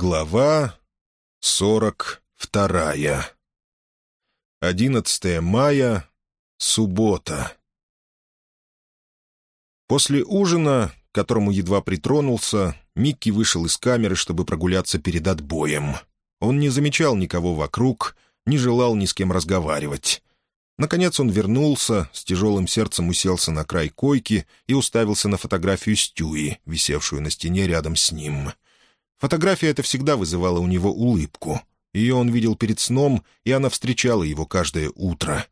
Глава сорок вторая. Одиннадцатое мая, суббота. После ужина, к которому едва притронулся, Микки вышел из камеры, чтобы прогуляться перед отбоем. Он не замечал никого вокруг, не желал ни с кем разговаривать. Наконец он вернулся, с тяжелым сердцем уселся на край койки и уставился на фотографию Стюи, висевшую на стене рядом с ним — Фотография эта всегда вызывала у него улыбку. Ее он видел перед сном, и она встречала его каждое утро.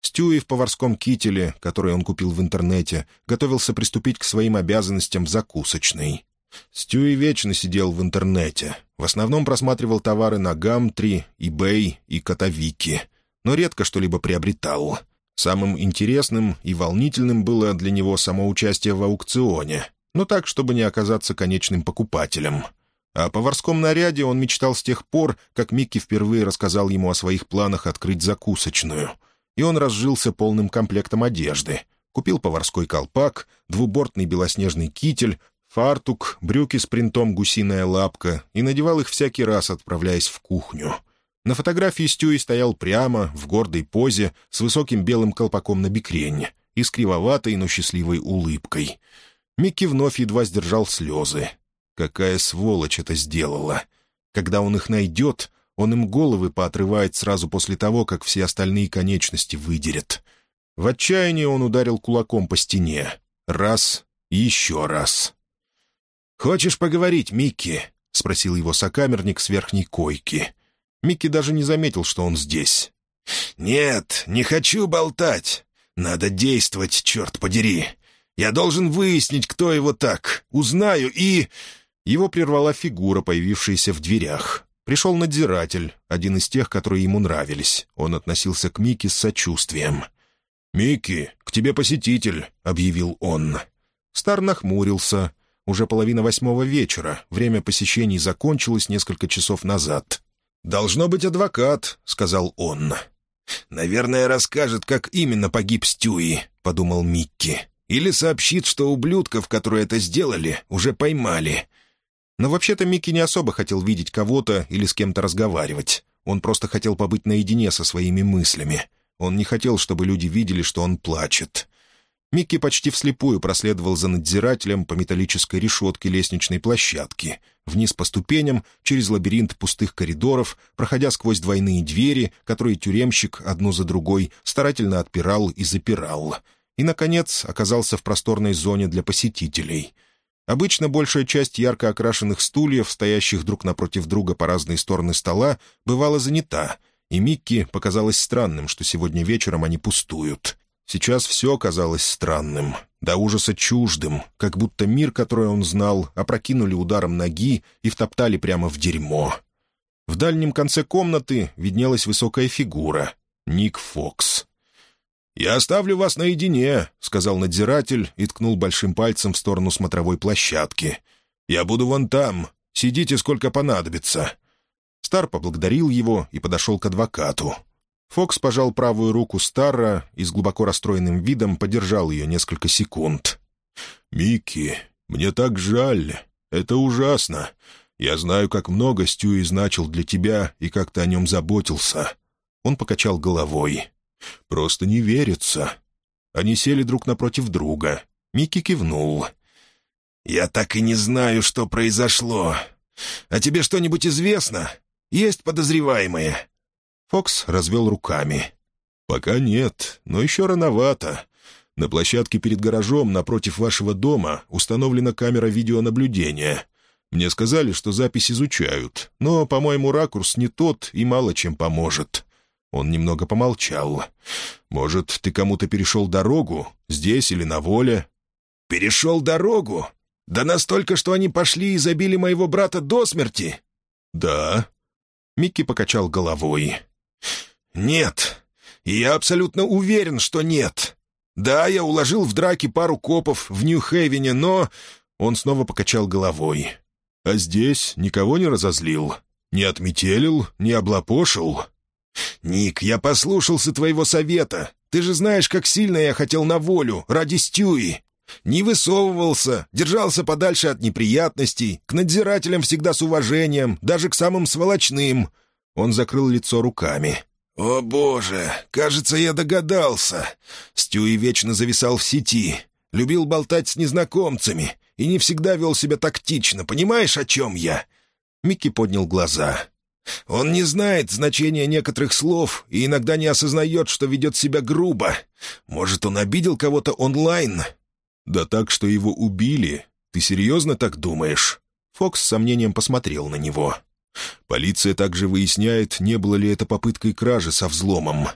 Стюи в поварском кителе, который он купил в интернете, готовился приступить к своим обязанностям в закусочной. Стюи вечно сидел в интернете. В основном просматривал товары на Гамтри, eBay и Котовики, но редко что-либо приобретал. Самым интересным и волнительным было для него само участие в аукционе, но так, чтобы не оказаться конечным покупателем — о поварском наряде он мечтал с тех пор, как Микки впервые рассказал ему о своих планах открыть закусочную. И он разжился полным комплектом одежды. Купил поварской колпак, двубортный белоснежный китель, фартук, брюки с принтом «гусиная лапка» и надевал их всякий раз, отправляясь в кухню. На фотографии Стюи стоял прямо, в гордой позе, с высоким белым колпаком на бикрень и с кривоватой, но счастливой улыбкой. Микки вновь едва сдержал слезы. Какая сволочь это сделала! Когда он их найдет, он им головы поотрывает сразу после того, как все остальные конечности выдерет. В отчаянии он ударил кулаком по стене. Раз еще раз. «Хочешь поговорить, Микки?» — спросил его сокамерник с верхней койки. Микки даже не заметил, что он здесь. «Нет, не хочу болтать. Надо действовать, черт подери. Я должен выяснить, кто его так. Узнаю и...» Его прервала фигура, появившаяся в дверях. Пришел надзиратель, один из тех, которые ему нравились. Он относился к Микки с сочувствием. «Микки, к тебе посетитель», — объявил он. Стар нахмурился. Уже половина восьмого вечера. Время посещений закончилось несколько часов назад. «Должно быть адвокат», — сказал он. «Наверное, расскажет, как именно погиб Стюи», — подумал Микки. «Или сообщит, что ублюдков, которые это сделали, уже поймали. Но вообще-то Микки не особо хотел видеть кого-то или с кем-то разговаривать. Он просто хотел побыть наедине со своими мыслями. Он не хотел, чтобы люди видели, что он плачет. Микки почти вслепую проследовал за надзирателем по металлической решетке лестничной площадки, вниз по ступеням, через лабиринт пустых коридоров, проходя сквозь двойные двери, которые тюремщик одну за другой старательно отпирал и запирал. И, наконец, оказался в просторной зоне для посетителей — Обычно большая часть ярко окрашенных стульев, стоящих друг напротив друга по разные стороны стола, бывала занята, и Микки показалось странным, что сегодня вечером они пустуют. Сейчас все казалось странным, до ужаса чуждым, как будто мир, который он знал, опрокинули ударом ноги и втоптали прямо в дерьмо. В дальнем конце комнаты виднелась высокая фигура — Ник Фокс. «Я оставлю вас наедине», — сказал надзиратель и ткнул большим пальцем в сторону смотровой площадки. «Я буду вон там. Сидите, сколько понадобится». Стар поблагодарил его и подошел к адвокату. Фокс пожал правую руку Старра и с глубоко расстроенным видом подержал ее несколько секунд. «Микки, мне так жаль. Это ужасно. Я знаю, как много Стюи значил для тебя и как ты о нем заботился». Он покачал головой. «Просто не верится». Они сели друг напротив друга. Микки кивнул. «Я так и не знаю, что произошло. А тебе что-нибудь известно? Есть подозреваемые?» Фокс развел руками. «Пока нет, но еще рановато. На площадке перед гаражом напротив вашего дома установлена камера видеонаблюдения. Мне сказали, что запись изучают, но, по-моему, ракурс не тот и мало чем поможет. Он немного помолчал. «Может, ты кому-то перешел дорогу? Здесь или на воле?» «Перешел дорогу? Да настолько, что они пошли и забили моего брата до смерти?» «Да». Микки покачал головой. «Нет. Я абсолютно уверен, что нет. Да, я уложил в драке пару копов в Нью-Хейвене, но...» Он снова покачал головой. «А здесь никого не разозлил? Не отметелил? Не облапошил?» «Ник, я послушался твоего совета. Ты же знаешь, как сильно я хотел на волю, ради Стюи. Не высовывался, держался подальше от неприятностей, к надзирателям всегда с уважением, даже к самым сволочным». Он закрыл лицо руками. «О, боже! Кажется, я догадался. Стюи вечно зависал в сети, любил болтать с незнакомцами и не всегда вел себя тактично. Понимаешь, о чем я?» Микки поднял глаза. Он не знает значения некоторых слов и иногда не осознает, что ведет себя грубо. Может, он обидел кого-то онлайн? Да так, что его убили. Ты серьезно так думаешь? Фокс с сомнением посмотрел на него. Полиция также выясняет, не было ли это попыткой кражи со взломом.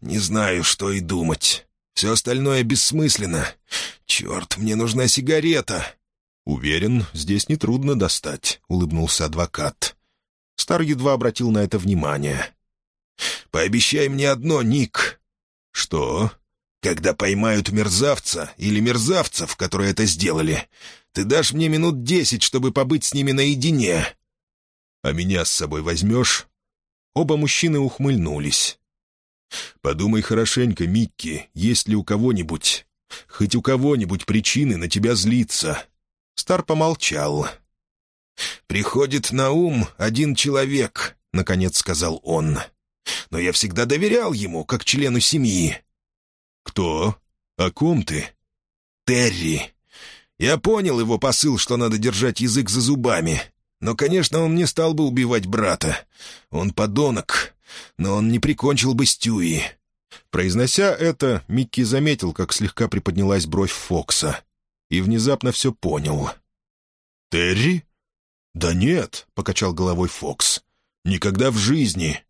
«Не знаю, что и думать. Все остальное бессмысленно. Черт, мне нужна сигарета!» «Уверен, здесь нетрудно достать», — улыбнулся адвокат. Стар едва обратил на это внимание. «Пообещай мне одно, Ник». «Что?» «Когда поймают мерзавца или мерзавцев, которые это сделали, ты дашь мне минут десять, чтобы побыть с ними наедине». «А меня с собой возьмешь?» Оба мужчины ухмыльнулись. «Подумай хорошенько, Микки, есть ли у кого-нибудь, хоть у кого-нибудь причины на тебя злиться». Стар помолчал. «Приходит на ум один человек», — наконец сказал он. «Но я всегда доверял ему, как члену семьи». «Кто? О ком ты?» «Терри. Я понял его посыл, что надо держать язык за зубами. Но, конечно, он не стал бы убивать брата. Он подонок, но он не прикончил бы Стюи». Произнося это, Микки заметил, как слегка приподнялась бровь Фокса. И внезапно все понял. «Терри?» «Да нет», — покачал головой Фокс. «Никогда в жизни».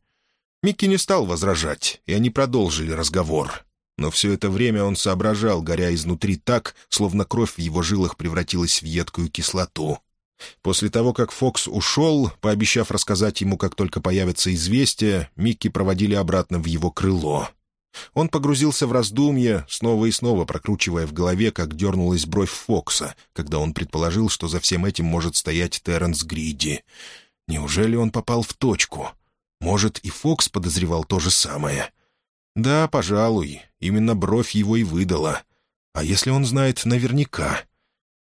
Микки не стал возражать, и они продолжили разговор. Но все это время он соображал, горя изнутри так, словно кровь в его жилах превратилась в едкую кислоту. После того, как Фокс ушел, пообещав рассказать ему, как только появится известие, Микки проводили обратно в его крыло. Он погрузился в раздумья, снова и снова прокручивая в голове, как дернулась бровь Фокса, когда он предположил, что за всем этим может стоять Терренс Гриди. Неужели он попал в точку? Может, и Фокс подозревал то же самое? Да, пожалуй, именно бровь его и выдала. А если он знает наверняка?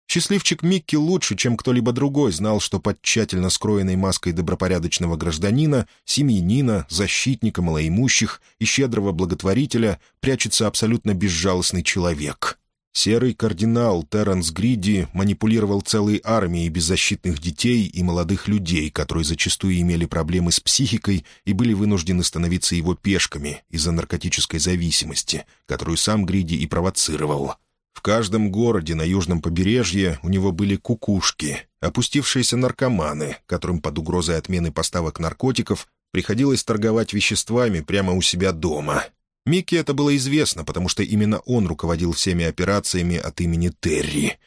Счастливчик Микки лучше, чем кто-либо другой, знал, что под тщательно скроенной маской добропорядочного гражданина, семьянина, защитника малоимущих и щедрого благотворителя прячется абсолютно безжалостный человек. Серый кардинал Терренс Гриди манипулировал целой армией беззащитных детей и молодых людей, которые зачастую имели проблемы с психикой и были вынуждены становиться его пешками из-за наркотической зависимости, которую сам Гриди и провоцировал. В каждом городе на южном побережье у него были кукушки, опустившиеся наркоманы, которым под угрозой отмены поставок наркотиков приходилось торговать веществами прямо у себя дома. Микки это было известно, потому что именно он руководил всеми операциями от имени Терри.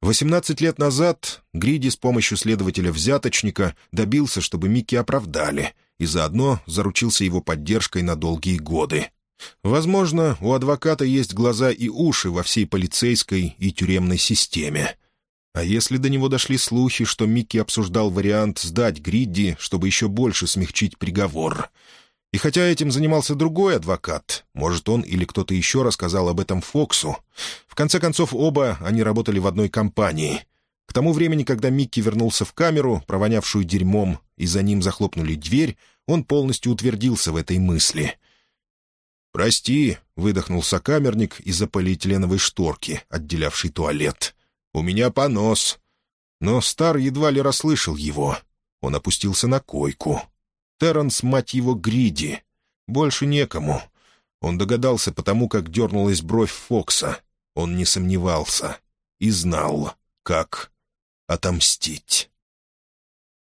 18 лет назад Гриди с помощью следователя-взяточника добился, чтобы Микки оправдали, и заодно заручился его поддержкой на долгие годы. Возможно, у адвоката есть глаза и уши во всей полицейской и тюремной системе. А если до него дошли слухи, что Микки обсуждал вариант сдать Гридди, чтобы еще больше смягчить приговор? И хотя этим занимался другой адвокат, может, он или кто-то еще рассказал об этом Фоксу, в конце концов оба они работали в одной компании. К тому времени, когда Микки вернулся в камеру, провонявшую дерьмом, и за ним захлопнули дверь, он полностью утвердился в этой мысли — «Прости», — выдохнул сокамерник из-за полиэтиленовой шторки, отделявшей туалет. «У меня понос». Но Стар едва ли расслышал его. Он опустился на койку. Терренс, мать его, Гриди. Больше некому. Он догадался потому, как дернулась бровь Фокса. Он не сомневался. И знал, как отомстить.